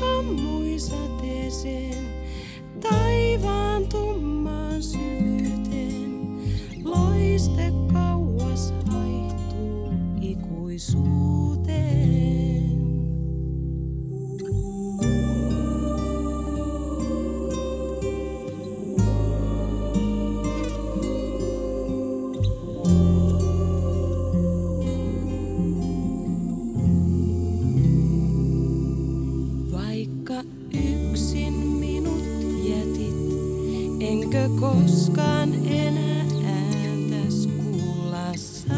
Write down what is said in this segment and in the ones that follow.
sammui sateeseen, taivaan Vaikka yksin minut jätit, enkö koskaan enää ääntäs kuulla saa.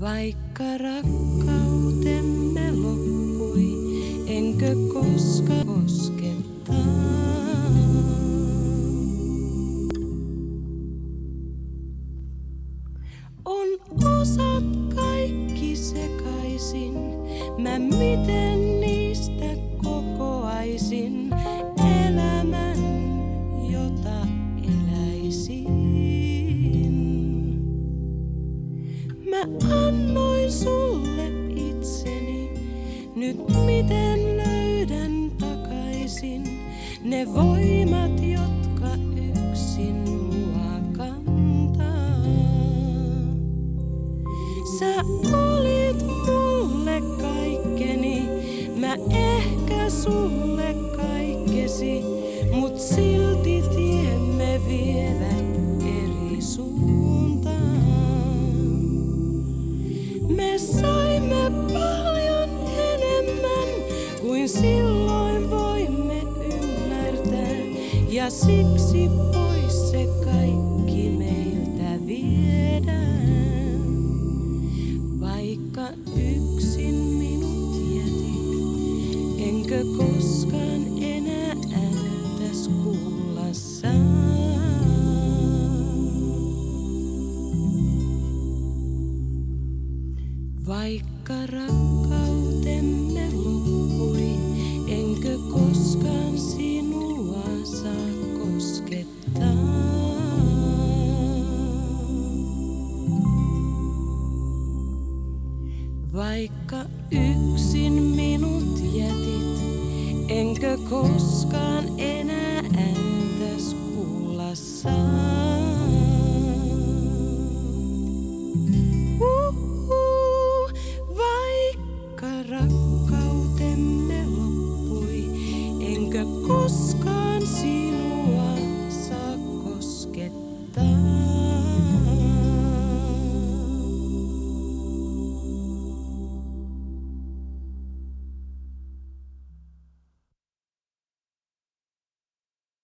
Vaikka rakkautemme loppui, enkö koskaan On osat kaikki sekaisin, mä miten niistä kokoaisin elämän, jota eläisin. Mä annoin sulle itseni, nyt miten löydän takaisin ne voimat, jotka Sä olit mulle kaikkeni, mä ehkä sulle kaikkesi, mut silti tiemme vievät eri suuntaan. Me saimme paljon enemmän kuin silloin voimme ymmärtää, ja siksi pois se kaikki Vaikka rakkautemme loppui, enkö koskaan sinua saa koskettaa. Vaikka yksin minut jätit, enkö koskaan enää ääntäs kuulla saa. enkä koskaan sinua saa koskettaa.